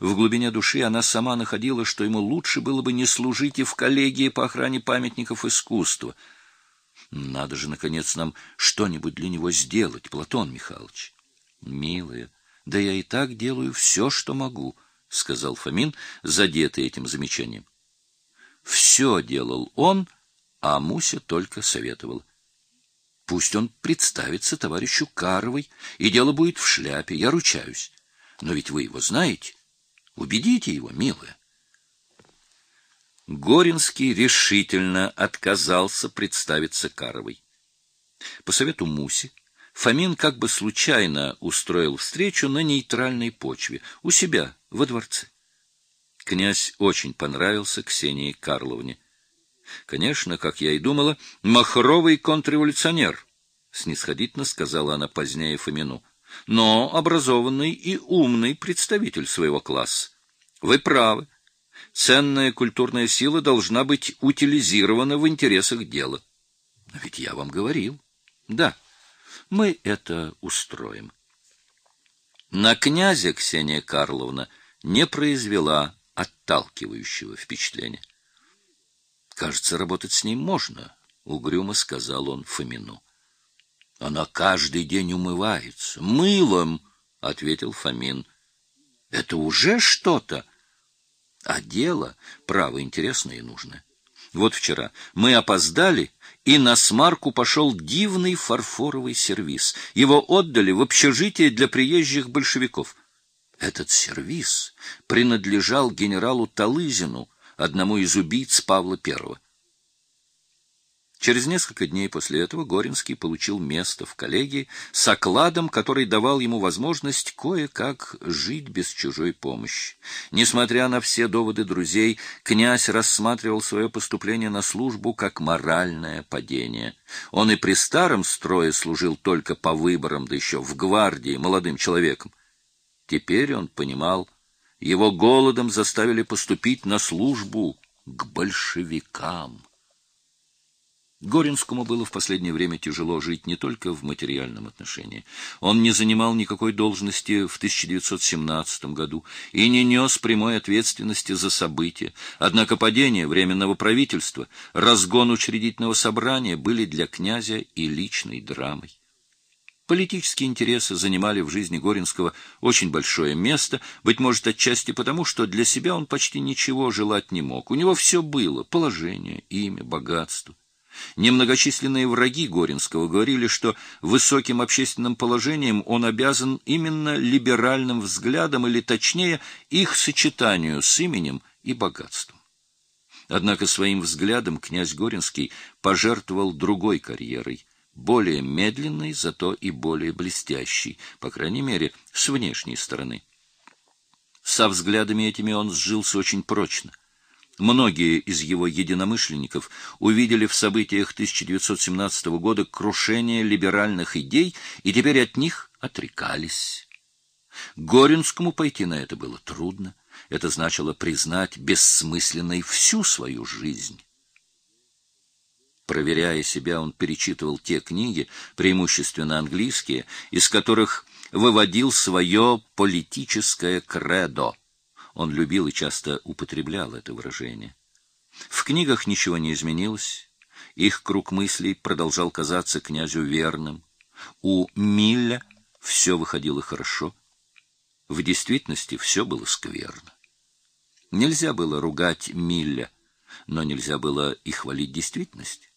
В глубине души она сама находила, что ему лучше было бы не служить и в коллегии по охране памятников искусства. Надо же, наконец, нам что-нибудь для него сделать, Платон Михайлович. Милая, да я и так делаю все, что могу, — сказал Фомин, задетый этим замечанием. Все делал он, а Муся только советовал. Пусть он представится товарищу Каровой, и дело будет в шляпе, я ручаюсь. Но ведь вы его знаете. Убедите его, милая. Горинский решительно отказался представиться Каровой. По совету Муси, Фомин как бы случайно устроил встречу на нейтральной почве, у себя, во дворце. Князь очень понравился Ксении Карловне. Конечно, как я и думала, махровый контрреволюционер, снисходительно сказала она позднее Фомину но образованный и умный представитель своего класса. Вы правы. Ценная культурная сила должна быть утилизирована в интересах дела. Но ведь я вам говорил. Да, мы это устроим. На князя Ксения Карловна не произвела отталкивающего впечатления. Кажется, работать с ним можно, угрюмо сказал он Фомину. Она каждый день умывается. Мылом, — ответил Фомин. Это уже что-то. А дело, право, интересное и нужное. Вот вчера мы опоздали, и на смарку пошел дивный фарфоровый сервиз. Его отдали в общежитие для приезжих большевиков. Этот сервиз принадлежал генералу Талызину, одному из убийц Павла Первого. Через несколько дней после этого Горинский получил место в коллегии с окладом, который давал ему возможность кое-как жить без чужой помощи. Несмотря на все доводы друзей, князь рассматривал свое поступление на службу как моральное падение. Он и при старом строе служил только по выборам, да еще в гвардии, молодым человеком. Теперь он понимал, его голодом заставили поступить на службу к большевикам. Горинскому было в последнее время тяжело жить не только в материальном отношении. Он не занимал никакой должности в 1917 году и не нес прямой ответственности за события. Однако падение Временного правительства, разгон учредительного собрания были для князя и личной драмой. Политические интересы занимали в жизни Горинского очень большое место, быть может, отчасти потому, что для себя он почти ничего желать не мог. У него все было — положение, имя, богатство. Немногочисленные враги Горинского говорили, что высоким общественным положением он обязан именно либеральным взглядам, или точнее, их сочетанию с именем и богатством. Однако своим взглядом князь Горинский пожертвовал другой карьерой, более медленной, зато и более блестящей, по крайней мере, с внешней стороны. Со взглядами этими он сжился очень прочно. Многие из его единомышленников увидели в событиях 1917 года крушение либеральных идей и теперь от них отрекались. Горинскому пойти на это было трудно. Это значило признать бессмысленной всю свою жизнь. Проверяя себя, он перечитывал те книги, преимущественно английские, из которых выводил свое политическое кредо. Он любил и часто употреблял это выражение. В книгах ничего не изменилось. Их круг мыслей продолжал казаться князю верным. У Милля все выходило хорошо. В действительности все было скверно. Нельзя было ругать Милля, но нельзя было и хвалить действительность.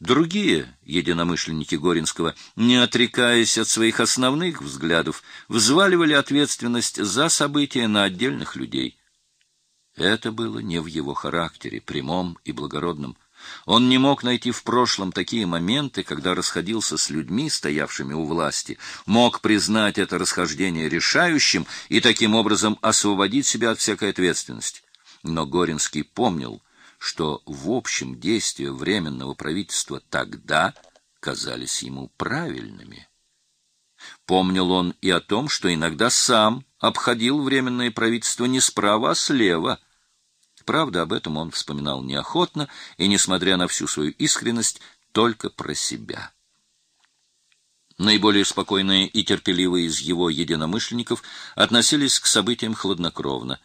Другие единомышленники Горинского, не отрекаясь от своих основных взглядов, взваливали ответственность за события на отдельных людей. Это было не в его характере, прямом и благородном. Он не мог найти в прошлом такие моменты, когда расходился с людьми, стоявшими у власти, мог признать это расхождение решающим и таким образом освободить себя от всякой ответственности. Но Горинский помнил, что в общем действия Временного правительства тогда казались ему правильными. Помнил он и о том, что иногда сам обходил Временное правительство не справа, а слева. Правда, об этом он вспоминал неохотно и, несмотря на всю свою искренность, только про себя. Наиболее спокойные и терпеливые из его единомышленников относились к событиям хладнокровно.